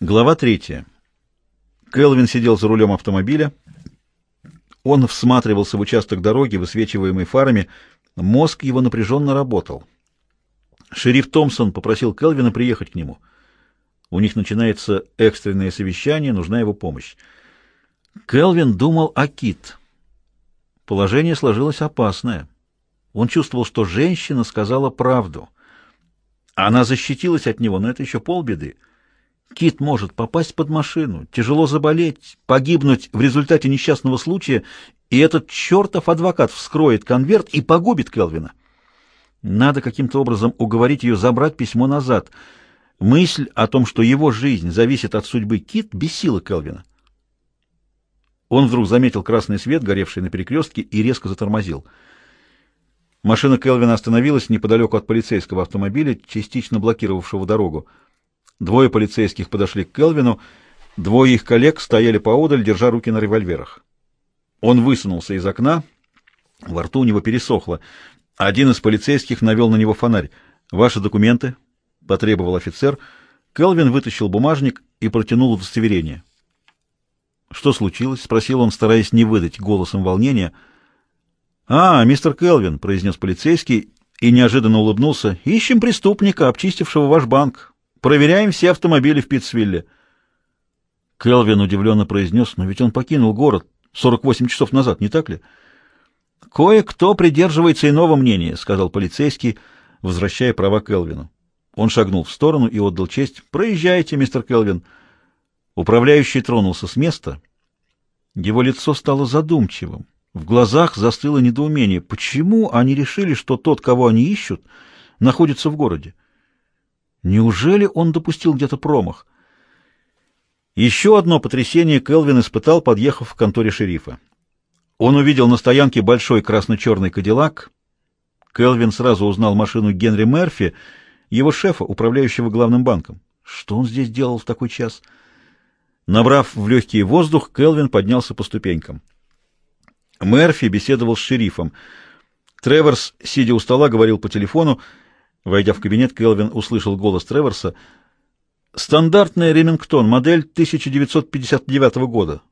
Глава третья. Келвин сидел за рулем автомобиля. Он всматривался в участок дороги, высвечиваемый фарами. Мозг его напряженно работал. Шериф Томпсон попросил Келвина приехать к нему. У них начинается экстренное совещание, нужна его помощь. Келвин думал о Кит. Положение сложилось опасное. Он чувствовал, что женщина сказала правду. Она защитилась от него, но это еще полбеды. Кит может попасть под машину, тяжело заболеть, погибнуть в результате несчастного случая, и этот чертов адвокат вскроет конверт и погубит Келвина. Надо каким-то образом уговорить ее забрать письмо назад. Мысль о том, что его жизнь зависит от судьбы Кит, бесила Келвина. Он вдруг заметил красный свет, горевший на перекрестке, и резко затормозил. Машина Келвина остановилась неподалеку от полицейского автомобиля, частично блокировавшего дорогу. Двое полицейских подошли к Келвину, двое их коллег стояли поодаль, держа руки на револьверах. Он высунулся из окна, во рту у него пересохло. Один из полицейских навел на него фонарь. «Ваши документы?» — потребовал офицер. Келвин вытащил бумажник и протянул удостоверение. «Что случилось?» — спросил он, стараясь не выдать голосом волнения. «А, мистер Келвин», — произнес полицейский и неожиданно улыбнулся, — «ищем преступника, обчистившего ваш банк. Проверяем все автомобили в Питтсвилле. Келвин удивленно произнес, но ведь он покинул город 48 часов назад, не так ли? Кое-кто придерживается иного мнения, сказал полицейский, возвращая права Келвину. Он шагнул в сторону и отдал честь. Проезжайте, мистер Келвин. Управляющий тронулся с места. Его лицо стало задумчивым. В глазах застыло недоумение. Почему они решили, что тот, кого они ищут, находится в городе? Неужели он допустил где-то промах? Еще одно потрясение Келвин испытал, подъехав к конторе шерифа. Он увидел на стоянке большой красно-черный кадиллак. Келвин сразу узнал машину Генри Мерфи, его шефа, управляющего главным банком. Что он здесь делал в такой час? Набрав в легкий воздух, Келвин поднялся по ступенькам. Мерфи беседовал с шерифом. Треворс, сидя у стола, говорил по телефону. Войдя в кабинет, Келвин услышал голос Треворса. «Стандартная Ремингтон, модель 1959 года».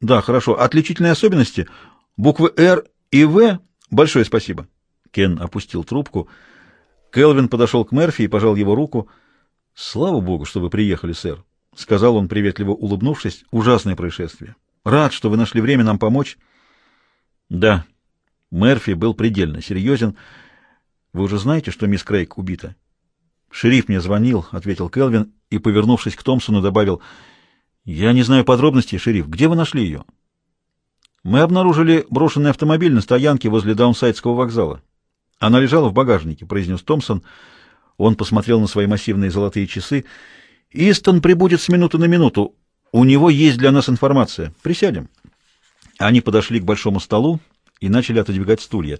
«Да, хорошо. Отличительные особенности? Буквы «Р» и «В»? Большое спасибо». Кен опустил трубку. Келвин подошел к Мерфи и пожал его руку. «Слава богу, что вы приехали, сэр», — сказал он, приветливо улыбнувшись. «Ужасное происшествие. Рад, что вы нашли время нам помочь». «Да». Мерфи был предельно серьезен. Вы уже знаете, что мисс Крейг убита? Шериф мне звонил, ответил Келвин и, повернувшись к Томпсону, добавил: Я не знаю подробностей, шериф. Где вы нашли ее?» Мы обнаружили брошенный автомобиль на стоянке возле Даунсайдского вокзала. Она лежала в багажнике, произнес Томпсон. Он посмотрел на свои массивные золотые часы. Истон прибудет с минуты на минуту. У него есть для нас информация. Присядем. Они подошли к большому столу и начали отодвигать стулья.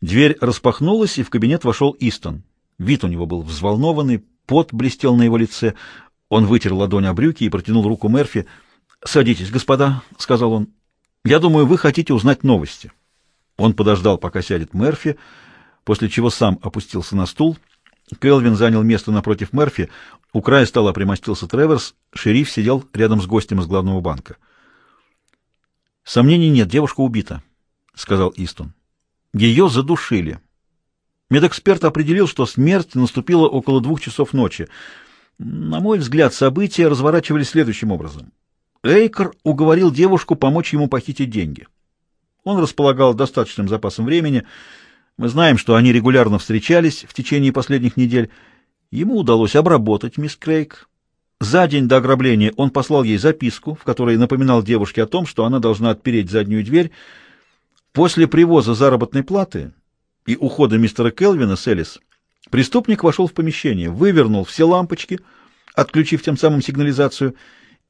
Дверь распахнулась, и в кабинет вошел Истон. Вид у него был взволнованный, пот блестел на его лице. Он вытер ладонь о брюки и протянул руку Мерфи. «Садитесь, господа», — сказал он. «Я думаю, вы хотите узнать новости». Он подождал, пока сядет Мерфи, после чего сам опустился на стул. Келвин занял место напротив Мерфи. У края стола примостился Треверс. Шериф сидел рядом с гостем из главного банка. «Сомнений нет, девушка убита», — сказал Истон. Ее задушили. Медэксперт определил, что смерть наступила около двух часов ночи. На мой взгляд, события разворачивались следующим образом. Эйкер уговорил девушку помочь ему похитить деньги. Он располагал достаточным запасом времени. Мы знаем, что они регулярно встречались в течение последних недель. Ему удалось обработать мисс Крейг. За день до ограбления он послал ей записку, в которой напоминал девушке о том, что она должна отпереть заднюю дверь, После привоза заработной платы и ухода мистера Келвина с Элис, преступник вошел в помещение, вывернул все лампочки, отключив тем самым сигнализацию,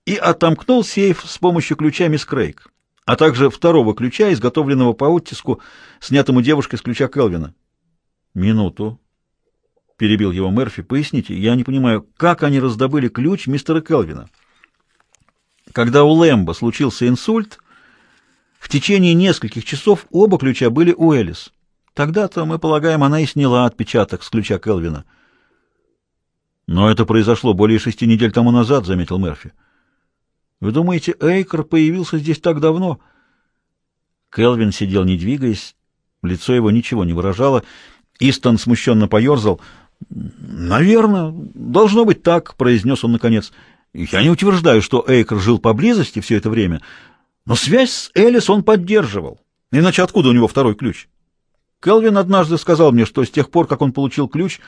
и отомкнул сейф с помощью ключа мисс Крейг, а также второго ключа, изготовленного по оттиску, снятому девушкой с ключа Келвина. «Минуту», — перебил его Мерфи, — «поясните, я не понимаю, как они раздобыли ключ мистера Келвина?» Когда у Лэмбо случился инсульт, — в течение нескольких часов оба ключа были у Элис. Тогда-то, мы полагаем, она и сняла отпечаток с ключа Келвина. Но это произошло более шести недель тому назад, заметил Мерфи. Вы думаете, Эйкер появился здесь так давно? Келвин сидел, не двигаясь, лицо его ничего не выражало. Истон смущенно поерзал. «Наверное, должно быть так», — произнес он наконец. «Я не утверждаю, что Эйкер жил поблизости все это время, но связь с Элис он поддерживал. Иначе откуда у него второй ключ?» Келвин однажды сказал мне, что с тех пор, как он получил ключ,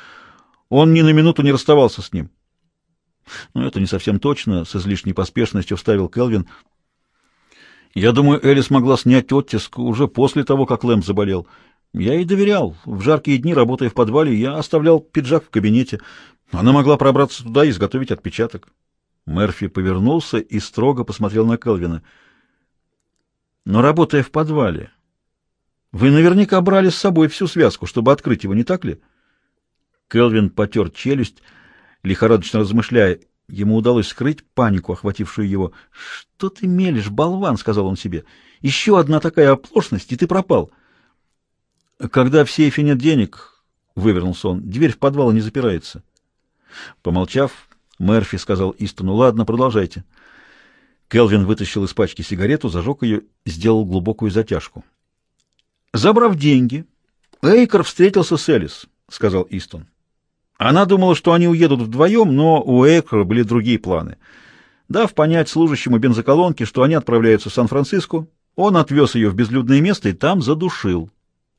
он ни на минуту не расставался с ним. Ну, это не совсем точно, с излишней поспешностью вставил Келвин. Я думаю, Элис могла снять оттиск уже после того, как Лэм заболел. Я ей доверял. В жаркие дни, работая в подвале, я оставлял пиджак в кабинете. Она могла пробраться туда и изготовить отпечаток. Мерфи повернулся и строго посмотрел на Келвина. Но работая в подвале, вы наверняка брали с собой всю связку, чтобы открыть его, не так ли? Келвин потер челюсть, лихорадочно размышляя. Ему удалось скрыть панику, охватившую его. «Что ты мелешь, болван?» — сказал он себе. «Еще одна такая оплошность, и ты пропал». «Когда в сейфе нет денег», — вывернулся он, — «дверь в подвал не запирается». Помолчав, Мерфи сказал Истону, «Ладно, продолжайте». Келвин вытащил из пачки сигарету, зажег ее, сделал глубокую затяжку. Забрав деньги, Эйкер встретился с Элис, — сказал Истон. Она думала, что они уедут вдвоем, но у Эйкера были другие планы. Дав понять служащему бензоколонки, что они отправляются в Сан-Франциско, он отвез ее в безлюдное место и там задушил.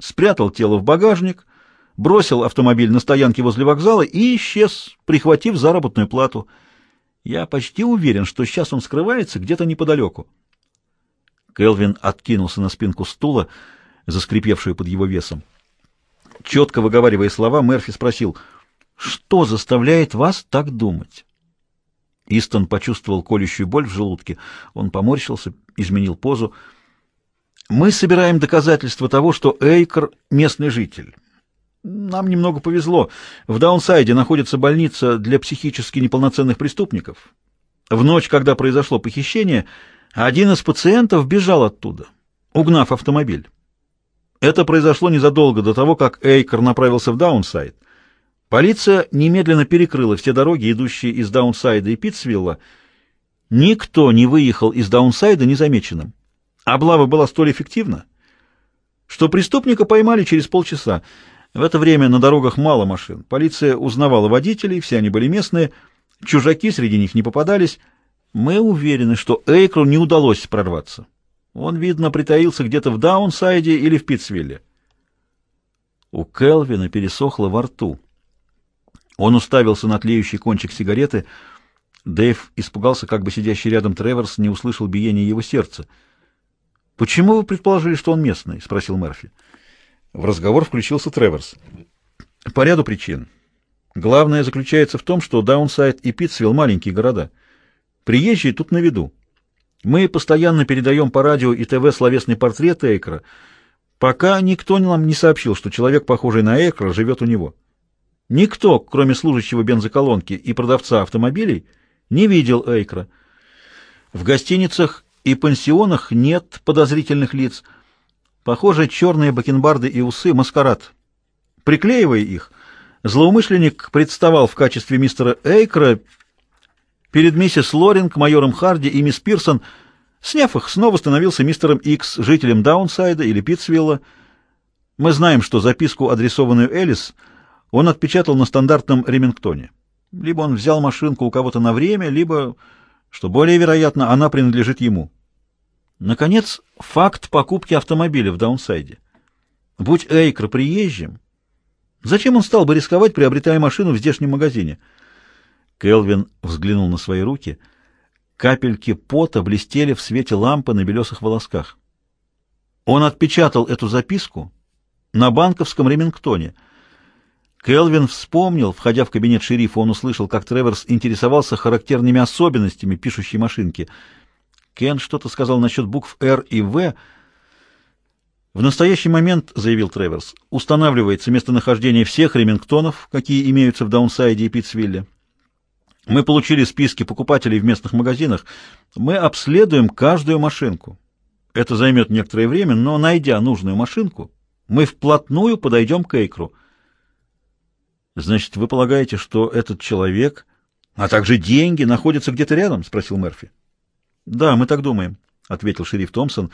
Спрятал тело в багажник, бросил автомобиль на стоянке возле вокзала и исчез, прихватив заработную плату. Я почти уверен, что сейчас он скрывается где-то неподалеку. Келвин откинулся на спинку стула, заскрипевшую под его весом. Четко выговаривая слова, Мерфи спросил — что заставляет вас так думать? Истон почувствовал колющую боль в желудке. Он поморщился, изменил позу. Мы собираем доказательства того, что Эйкер — местный житель. Нам немного повезло. В Даунсайде находится больница для психически неполноценных преступников. В ночь, когда произошло похищение, один из пациентов бежал оттуда, угнав автомобиль. Это произошло незадолго до того, как Эйкер направился в Даунсайд. Полиция немедленно перекрыла все дороги, идущие из Даунсайда и Питцвилла. Никто не выехал из Даунсайда незамеченным. Облава была столь эффективна, что преступника поймали через полчаса. В это время на дорогах мало машин. Полиция узнавала водителей, все они были местные, чужаки среди них не попадались. Мы уверены, что Эйкру не удалось прорваться. Он, видно, притаился где-то в Даунсайде или в Питцвилле. У Келвина пересохло во рту. Он уставился на тлеющий кончик сигареты. Дэйв испугался, как бы сидящий рядом Треворс не услышал биение его сердца. «Почему вы предположили, что он местный?» — спросил Мерфи. В разговор включился Треворс. «По ряду причин. Главное заключается в том, что Даунсайд и Питцвилл — маленькие города. Приезжие тут на виду. Мы постоянно передаем по радио и ТВ словесный портрет Эйкра, пока никто нам не сообщил, что человек, похожий на Эйкра, живет у него». Никто, кроме служащего бензоколонки и продавца автомобилей, не видел Эйкра. В гостиницах и пансионах нет подозрительных лиц. Похоже, черные бакенбарды и усы — маскарад. Приклеивая их, злоумышленник представал в качестве мистера Эйкра перед миссис Лоринг, майором Харди и мисс Пирсон. Сняв их, снова становился мистером Икс, жителем Даунсайда или Питцвилла. Мы знаем, что записку, адресованную Элис, — он отпечатал на стандартном Ремингтоне. Либо он взял машинку у кого-то на время, либо, что более вероятно, она принадлежит ему. Наконец, факт покупки автомобиля в Даунсайде. Будь Эйкер приезжим, зачем он стал бы рисковать, приобретая машину в здешнем магазине? Келвин взглянул на свои руки. Капельки пота блестели в свете лампы на белесых волосках. Он отпечатал эту записку на банковском Ремингтоне — Келвин вспомнил, входя в кабинет шерифа, он услышал, как Треворс интересовался характерными особенностями пишущей машинки. Кен что-то сказал насчет букв «Р» и «В». «В настоящий момент, — заявил Треворс, — устанавливается местонахождение всех ремингтонов, какие имеются в Даунсайде и Питцвилле. Мы получили списки покупателей в местных магазинах. Мы обследуем каждую машинку. Это займет некоторое время, но, найдя нужную машинку, мы вплотную подойдем к Эйкру — Значит, вы полагаете, что этот человек, а также деньги, находятся где-то рядом? спросил Мерфи. Да, мы так думаем, ответил шериф Томпсон.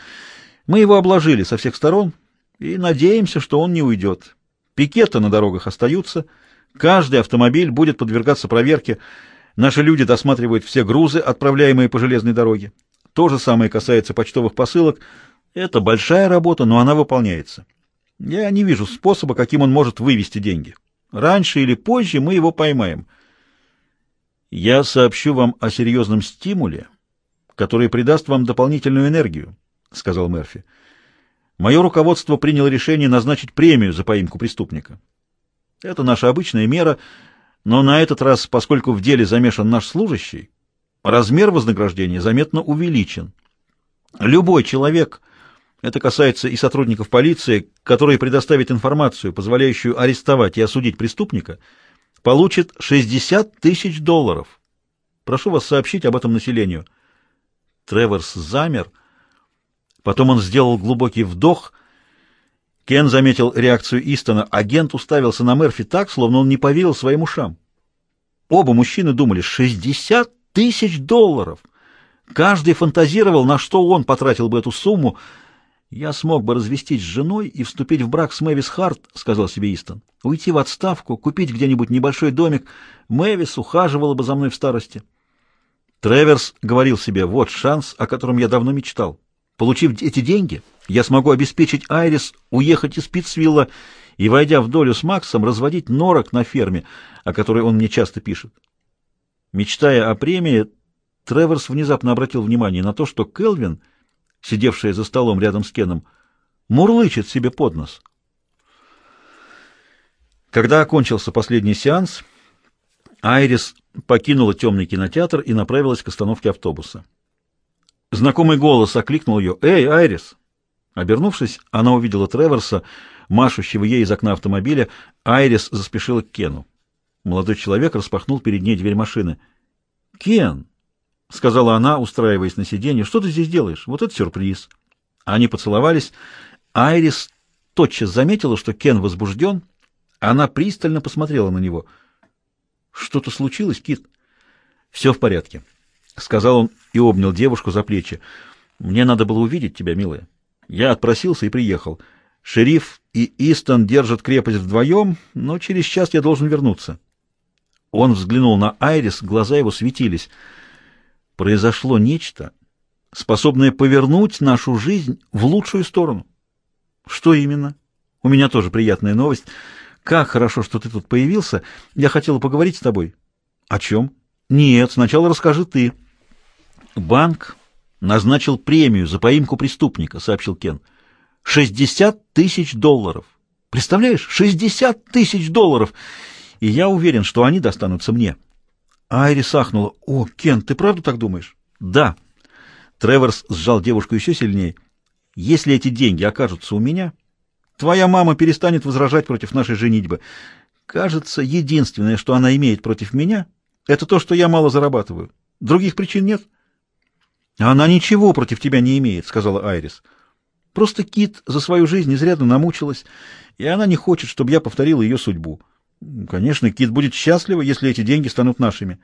Мы его обложили со всех сторон и надеемся, что он не уйдет. Пикеты на дорогах остаются, каждый автомобиль будет подвергаться проверке. Наши люди досматривают все грузы, отправляемые по железной дороге. То же самое касается почтовых посылок. Это большая работа, но она выполняется. Я не вижу способа, каким он может вывести деньги. Раньше или позже мы его поймаем. Я сообщу вам о серьезном стимуле, который придаст вам дополнительную энергию, сказал Мерфи. Мое руководство приняло решение назначить премию за поимку преступника. Это наша обычная мера, но на этот раз, поскольку в деле замешан наш служащий, размер вознаграждения заметно увеличен. Любой человек, это касается и сотрудников полиции, которые предоставят информацию, позволяющую арестовать и осудить преступника, получит 60 тысяч долларов. Прошу вас сообщить об этом населению. Треворс замер. Потом он сделал глубокий вдох. Кен заметил реакцию Истона. Агент уставился на Мерфи так, словно он не поверил своим ушам. Оба мужчины думали, 60 тысяч долларов! Каждый фантазировал, на что он потратил бы эту сумму, «Я смог бы развестись с женой и вступить в брак с Мэвис Харт», — сказал себе Истон. «Уйти в отставку, купить где-нибудь небольшой домик. Мэвис ухаживала бы за мной в старости». Треверс говорил себе, вот шанс, о котором я давно мечтал. Получив эти деньги, я смогу обеспечить Айрис уехать из Питtsвилла и, войдя в долю с Максом, разводить норок на ферме, о которой он мне часто пишет. Мечтая о премии, Треверс внезапно обратил внимание на то, что Келвин — сидевшая за столом рядом с Кеном, мурлычет себе под нос. Когда окончился последний сеанс, Айрис покинула темный кинотеатр и направилась к остановке автобуса. Знакомый голос окликнул ее «Эй, Айрис!». Обернувшись, она увидела Треворса, машущего ей из окна автомобиля. Айрис заспешила к Кену. Молодой человек распахнул перед ней дверь машины. «Кен!» — сказала она, устраиваясь на сиденье. — Что ты здесь делаешь? Вот это сюрприз. Они поцеловались. Айрис тотчас заметила, что Кен возбужден. Она пристально посмотрела на него. — Что-то случилось, Кит? — Все в порядке, — сказал он и обнял девушку за плечи. — Мне надо было увидеть тебя, милая. Я отпросился и приехал. Шериф и Истон держат крепость вдвоем, но через час я должен вернуться. Он взглянул на Айрис, глаза его светились — произошло нечто, способное повернуть нашу жизнь в лучшую сторону. Что именно? У меня тоже приятная новость. Как хорошо, что ты тут появился. Я хотела поговорить с тобой. О чем? Нет, сначала расскажи ты. Банк назначил премию за поимку преступника, сообщил Кен. Шестьдесят тысяч долларов. Представляешь, шестьдесят тысяч долларов! И я уверен, что они достанутся мне. Айрис ахнула. «О, Кен, ты правда так думаешь?» «Да». Треворс сжал девушку еще сильнее. «Если эти деньги окажутся у меня, твоя мама перестанет возражать против нашей женитьбы. Кажется, единственное, что она имеет против меня, это то, что я мало зарабатываю. Других причин нет». «Она ничего против тебя не имеет», — сказала Айрис. «Просто Кит за свою жизнь изрядно намучилась, и она не хочет, чтобы я повторил ее судьбу». Конечно, Кит будет счастлива, если эти деньги станут нашими.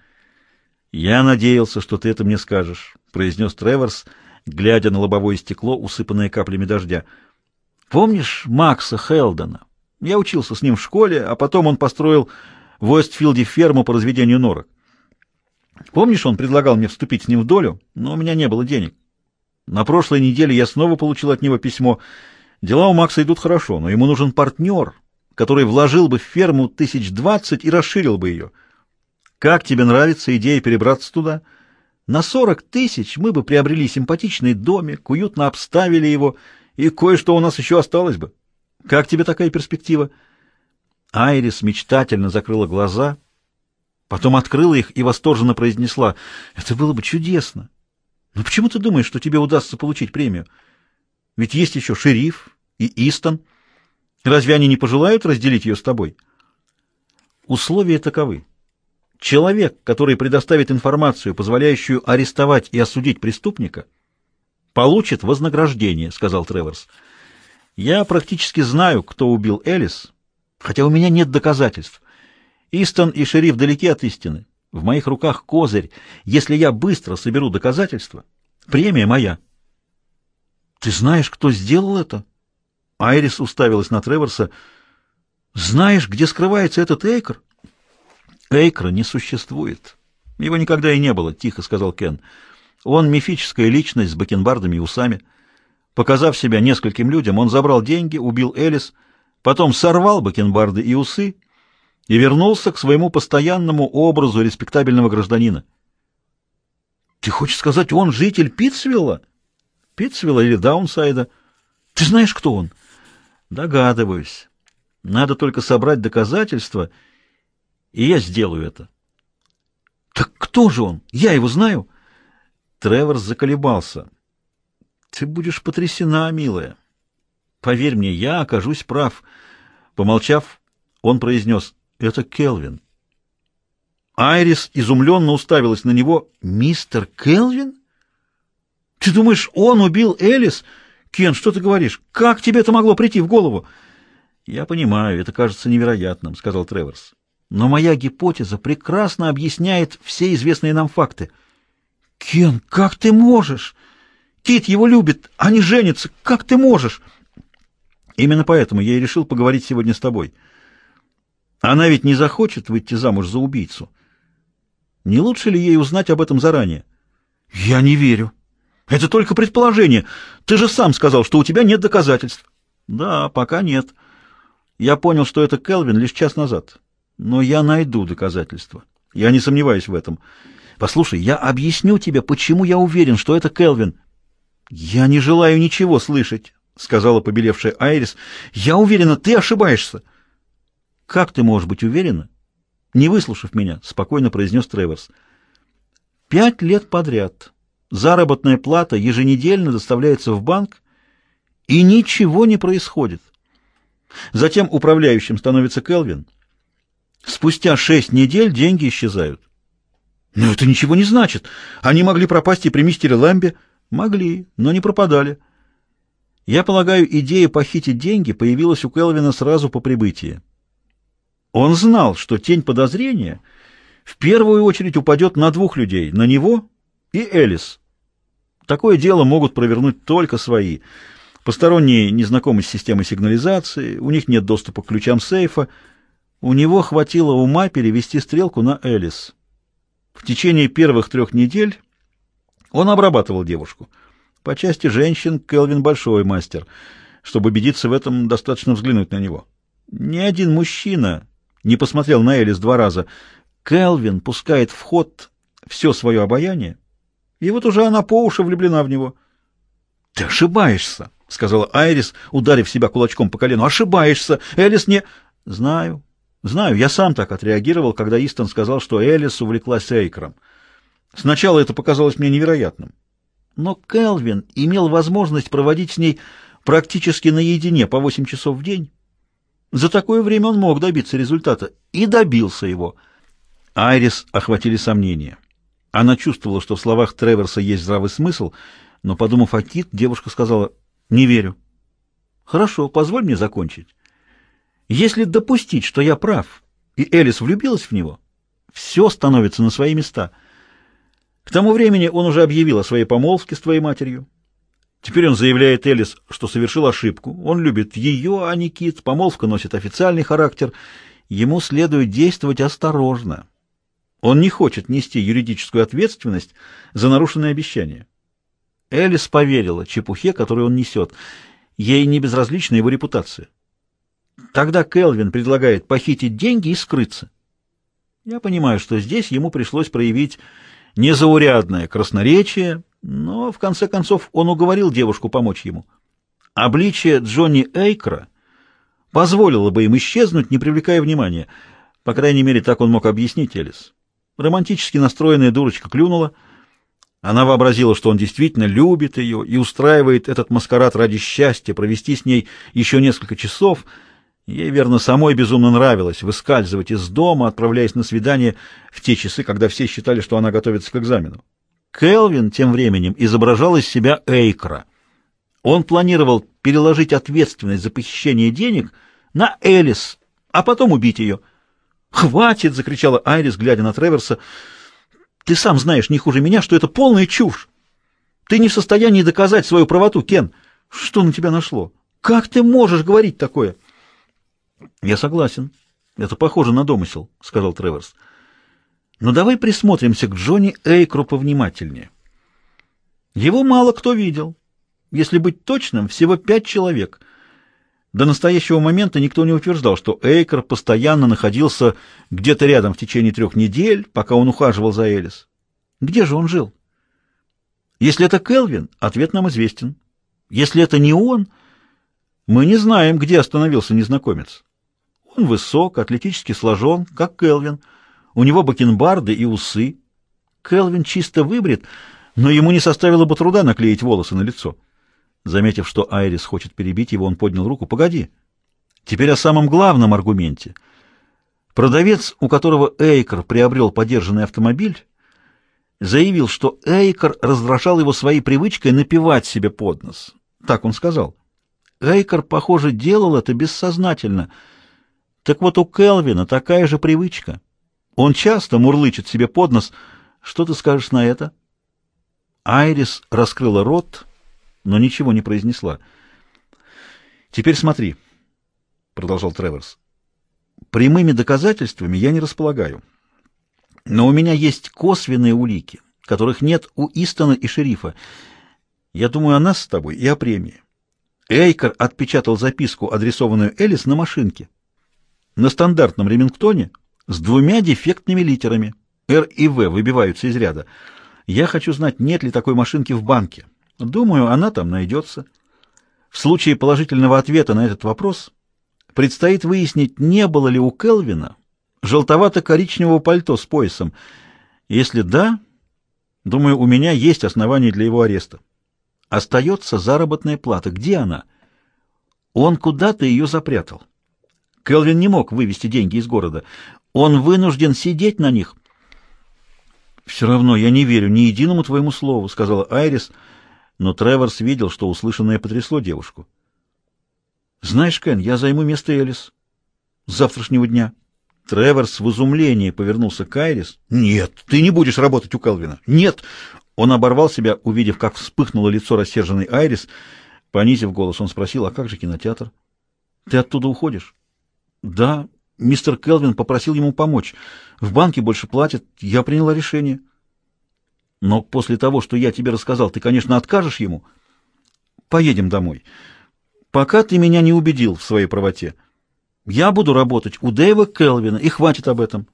Я надеялся, что ты это мне скажешь, произнес Треворс, глядя на лобовое стекло, усыпанное каплями дождя. Помнишь Макса Хелдона? Я учился с ним в школе, а потом он построил в Уэстфилде ферму по разведению норок. Помнишь, он предлагал мне вступить с ним в долю, но у меня не было денег. На прошлой неделе я снова получил от него письмо. Дела у Макса идут хорошо, но ему нужен партнер, который вложил бы в ферму тысяч двадцать и расширил бы ее. Как тебе нравится идея перебраться туда? На сорок тысяч мы бы приобрели симпатичный домик, уютно обставили его, и кое-что у нас еще осталось бы. Как тебе такая перспектива? Айрис мечтательно закрыла глаза, потом открыла их и восторженно произнесла, «Это было бы чудесно! Но почему ты думаешь, что тебе удастся получить премию? Ведь есть еще шериф и Истон». Разве они не пожелают разделить ее с тобой? Условия таковы. Человек, который предоставит информацию, позволяющую арестовать и осудить преступника, получит вознаграждение, сказал Треворс. Я практически знаю, кто убил Элис, хотя у меня нет доказательств. Истон и шериф далеки от истины. В моих руках козырь. Если я быстро соберу доказательства, премия моя. Ты знаешь, кто сделал это? Айрис уставилась на Треворса. Знаешь, где скрывается этот Эйкер? Эйкра не существует. Его никогда и не было, тихо сказал Кен. Он мифическая личность с бакенбардами и усами. Показав себя нескольким людям, он забрал деньги, убил Элис, потом сорвал бакенбарды и усы и вернулся к своему постоянному образу респектабельного гражданина. Ты хочешь сказать, он житель Питцвилла? Питцвилла или Даунсайда? Ты знаешь, кто он? Догадываюсь. Надо только собрать доказательства, и я сделаю это. Так кто же он? Я его знаю. Треворс заколебался. Ты будешь потрясена, милая. Поверь мне, я окажусь прав. Помолчав, он произнес, это Келвин. Айрис изумленно уставилась на него. «Мистер Келвин? Ты думаешь, он убил Элис? Кен, что ты говоришь? Как тебе это могло прийти в голову?» «Я понимаю, это кажется невероятным», — сказал Треворс. «Но моя гипотеза прекрасно объясняет все известные нам факты». «Кен, как ты можешь? Кит его любит, они женятся. Как ты можешь?» «Именно поэтому я и решил поговорить сегодня с тобой». Она ведь не захочет выйти замуж за убийцу. Не лучше ли ей узнать об этом заранее? Я не верю. Это только предположение. Ты же сам сказал, что у тебя нет доказательств. Да, пока нет. Я понял, что это Келвин лишь час назад. Но я найду доказательства. Я не сомневаюсь в этом. Послушай, я объясню тебе, почему я уверен, что это Келвин. Я не желаю ничего слышать, сказала побелевшая Айрис. Я уверена, ты ошибаешься. «Как ты можешь быть уверена?» «Не выслушав меня», — спокойно произнес Треворс. «Пять лет подряд заработная плата еженедельно доставляется в банк, и ничего не происходит. Затем управляющим становится Келвин. Спустя шесть недель деньги исчезают. Но это ничего не значит. Они могли пропасть и при мистере Ламбе. Могли, но не пропадали. Я полагаю, идея похитить деньги появилась у Келвина сразу по прибытии. Он знал, что тень подозрения в первую очередь упадет на двух людей, на него и Элис. Такое дело могут провернуть только свои. Посторонние не знакомы с системой сигнализации, у них нет доступа к ключам сейфа. У него хватило ума перевести стрелку на Элис. В течение первых трех недель он обрабатывал девушку. По части женщин Келвин большой мастер. Чтобы убедиться в этом, достаточно взглянуть на него. Ни один мужчина не посмотрел на Элис два раза. Келвин пускает в ход все свое обаяние, и вот уже она по уши влюблена в него. — Ты ошибаешься, — сказала Айрис, ударив себя кулачком по колену. — Ошибаешься. Элис не... — Знаю, знаю. Я сам так отреагировал, когда Истон сказал, что Элис увлеклась Эйкром. Сначала это показалось мне невероятным. Но Келвин имел возможность проводить с ней практически наедине по восемь часов в день. За такое время он мог добиться результата, и добился его. Айрис охватили сомнения. Она чувствовала, что в словах Треверса есть здравый смысл, но, подумав о Кит, девушка сказала «Не верю». «Хорошо, позволь мне закончить. Если допустить, что я прав, и Элис влюбилась в него, все становится на свои места. К тому времени он уже объявил о своей помолвке с твоей матерью. Теперь он заявляет Элис, что совершил ошибку. Он любит ее, а не Кит. Помолвка носит официальный характер. Ему следует действовать осторожно. Он не хочет нести юридическую ответственность за нарушенное обещание. Элис поверила чепухе, которую он несет. Ей не безразлична его репутация. Тогда Келвин предлагает похитить деньги и скрыться. Я понимаю, что здесь ему пришлось проявить незаурядное красноречие, но, в конце концов, он уговорил девушку помочь ему. Обличие Джонни Эйкра позволило бы им исчезнуть, не привлекая внимания. По крайней мере, так он мог объяснить Элис. Романтически настроенная дурочка клюнула. Она вообразила, что он действительно любит ее и устраивает этот маскарад ради счастья, провести с ней еще несколько часов. Ей, верно, самой безумно нравилось выскальзывать из дома, отправляясь на свидание в те часы, когда все считали, что она готовится к экзамену. Келвин тем временем изображал из себя Эйкра. Он планировал переложить ответственность за похищение денег на Элис, а потом убить ее. «Хватит!» — закричала Айрис, глядя на Треверса. «Ты сам знаешь не хуже меня, что это полная чушь. Ты не в состоянии доказать свою правоту, Кен. Что на тебя нашло? Как ты можешь говорить такое?» «Я согласен. Это похоже на домысел», — сказал Треверс. «Но давай присмотримся к Джонни Эйкру повнимательнее. Его мало кто видел. Если быть точным, всего пять человек — до настоящего момента никто не утверждал, что Эйкер постоянно находился где-то рядом в течение трех недель, пока он ухаживал за Элис. Где же он жил? Если это Келвин, ответ нам известен. Если это не он, мы не знаем, где остановился незнакомец. Он высок, атлетически сложен, как Келвин. У него бакенбарды и усы. Келвин чисто выбрит, но ему не составило бы труда наклеить волосы на лицо. Заметив, что Айрис хочет перебить его, он поднял руку. «Погоди. Теперь о самом главном аргументе. Продавец, у которого Эйкер приобрел подержанный автомобиль, заявил, что Эйкер раздражал его своей привычкой напевать себе под нос. Так он сказал. Эйкер, похоже, делал это бессознательно. Так вот у Келвина такая же привычка. Он часто мурлычет себе под нос. Что ты скажешь на это?» Айрис раскрыла рот но ничего не произнесла. «Теперь смотри», — продолжал Треворс. «Прямыми доказательствами я не располагаю. Но у меня есть косвенные улики, которых нет у Истона и шерифа. Я думаю о нас с тобой и о премии. Эйкер отпечатал записку, адресованную Элис, на машинке. На стандартном Ремингтоне с двумя дефектными литерами. «Р» и «В» выбиваются из ряда. Я хочу знать, нет ли такой машинки в банке. Думаю, она там найдется. В случае положительного ответа на этот вопрос предстоит выяснить, не было ли у Келвина желтовато-коричневого пальто с поясом. Если да, думаю, у меня есть основания для его ареста. Остается заработная плата. Где она? Он куда-то ее запрятал. Келвин не мог вывести деньги из города. Он вынужден сидеть на них. «Все равно я не верю ни единому твоему слову», — сказала Айрис, — но Треворс видел, что услышанное потрясло девушку. «Знаешь, Кен, я займу место Элис. С завтрашнего дня». Треворс в изумлении повернулся к Айрис. «Нет, ты не будешь работать у Келвина. Нет!» Он оборвал себя, увидев, как вспыхнуло лицо рассерженной Айрис. Понизив голос, он спросил, «А как же кинотеатр? Ты оттуда уходишь?» «Да, мистер Келвин попросил ему помочь. В банке больше платят. Я приняла решение». Но после того, что я тебе рассказал, ты, конечно, откажешь ему. Поедем домой. Пока ты меня не убедил в своей правоте. Я буду работать у Дэйва Келвина, и хватит об этом.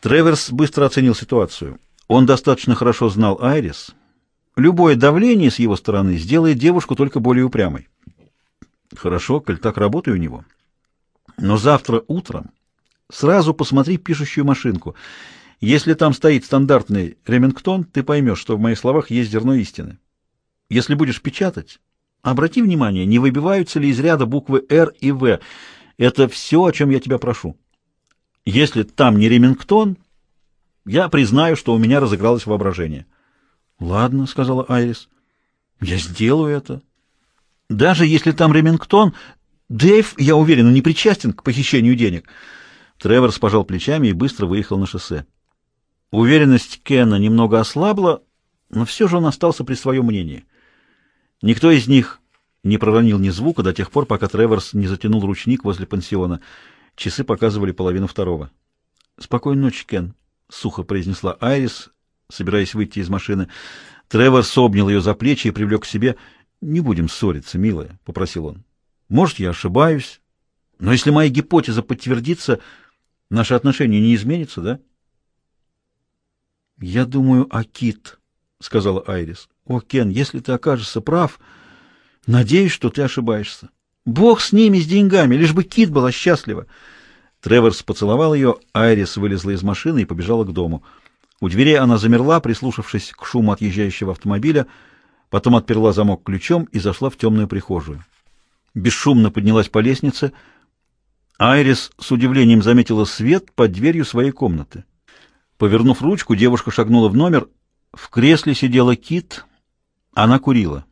Треверс быстро оценил ситуацию. Он достаточно хорошо знал Айрис. Любое давление с его стороны сделает девушку только более упрямой. Хорошо, коль так работай у него. Но завтра утром сразу посмотри пишущую машинку — если там стоит стандартный Ремингтон, ты поймешь, что в моих словах есть зерно истины. Если будешь печатать, обрати внимание, не выбиваются ли из ряда буквы «Р» и «В». Это все, о чем я тебя прошу. Если там не Ремингтон, я признаю, что у меня разыгралось воображение. — Ладно, — сказала Айрис, — я сделаю это. Даже если там Ремингтон, Дэйв, я уверен, не причастен к похищению денег. Треворс пожал плечами и быстро выехал на шоссе. Уверенность Кена немного ослабла, но все же он остался при своем мнении. Никто из них не проронил ни звука до тех пор, пока Треворс не затянул ручник возле пансиона. Часы показывали половину второго. «Спокойной ночи, Кен», — сухо произнесла Айрис, собираясь выйти из машины. Треворс обнял ее за плечи и привлек к себе. «Не будем ссориться, милая», — попросил он. «Может, я ошибаюсь, но если моя гипотеза подтвердится, наши отношения не изменятся, да?» «Я думаю о Кит», — сказала Айрис. «О, Кен, если ты окажешься прав, надеюсь, что ты ошибаешься. Бог с ними, с деньгами, лишь бы Кит была счастлива». Треворс поцеловал ее, Айрис вылезла из машины и побежала к дому. У дверей она замерла, прислушавшись к шуму отъезжающего автомобиля, потом отперла замок ключом и зашла в темную прихожую. Бесшумно поднялась по лестнице. Айрис с удивлением заметила свет под дверью своей комнаты. Повернув ручку, девушка шагнула в номер. В кресле сидела Кит. Она курила.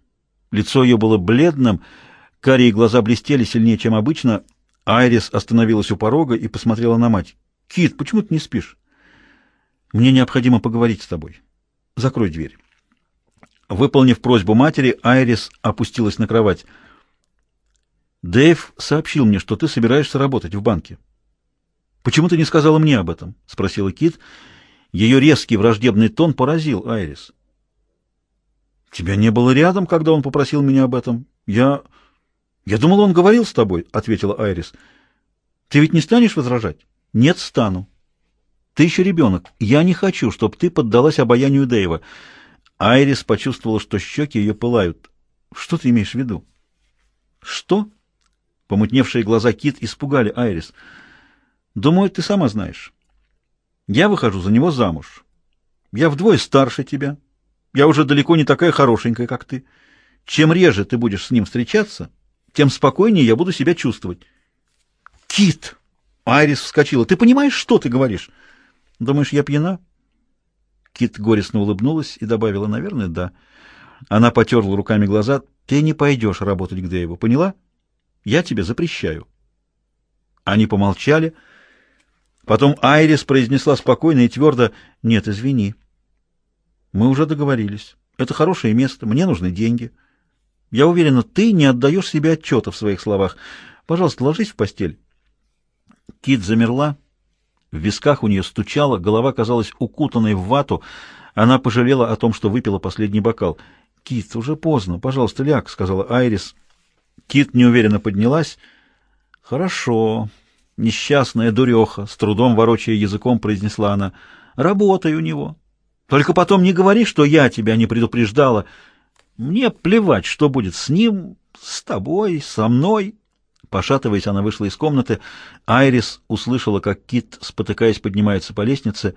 Лицо ее было бледным, карие глаза блестели сильнее, чем обычно. Айрис остановилась у порога и посмотрела на мать. «Кит, почему ты не спишь?» «Мне необходимо поговорить с тобой. Закрой дверь». Выполнив просьбу матери, Айрис опустилась на кровать. «Дэйв сообщил мне, что ты собираешься работать в банке». «Почему ты не сказала мне об этом?» — спросила Кит. Ее резкий враждебный тон поразил Айрис. «Тебя не было рядом, когда он попросил меня об этом. Я... я думал, он говорил с тобой», — ответила Айрис. «Ты ведь не станешь возражать?» «Нет, стану. Ты еще ребенок. Я не хочу, чтобы ты поддалась обаянию Дэйва». Айрис почувствовала, что щеки ее пылают. «Что ты имеешь в виду?» «Что?» Помутневшие глаза Кит испугали Айрис. «Думаю, ты сама знаешь. Я выхожу за него замуж. Я вдвое старше тебя. Я уже далеко не такая хорошенькая, как ты. Чем реже ты будешь с ним встречаться, тем спокойнее я буду себя чувствовать». «Кит!» Айрис вскочила. «Ты понимаешь, что ты говоришь?» «Думаешь, я пьяна?» Кит горестно улыбнулась и добавила, «Наверное, да». Она потерла руками глаза. «Ты не пойдешь работать к Дэйву, поняла? Я тебе запрещаю». Они помолчали. Потом Айрис произнесла спокойно и твердо, «Нет, извини. Мы уже договорились. Это хорошее место, мне нужны деньги. Я уверена, ты не отдаешь себе отчета в своих словах. Пожалуйста, ложись в постель». Кит замерла. В висках у нее стучало, голова казалась укутанной в вату. Она пожалела о том, что выпила последний бокал. «Кит, уже поздно. Пожалуйста, ляг», — сказала Айрис. Кит неуверенно поднялась. «Хорошо. Несчастная дуреха», — с трудом ворочая языком произнесла она. «Работай у него. Только потом не говори, что я тебя не предупреждала. Мне плевать, что будет с ним, с тобой, со мной». Пошатываясь, она вышла из комнаты. Айрис услышала, как Кит, спотыкаясь, поднимается по лестнице.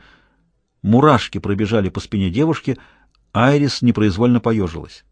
Мурашки пробежали по спине девушки. Айрис непроизвольно поежилась.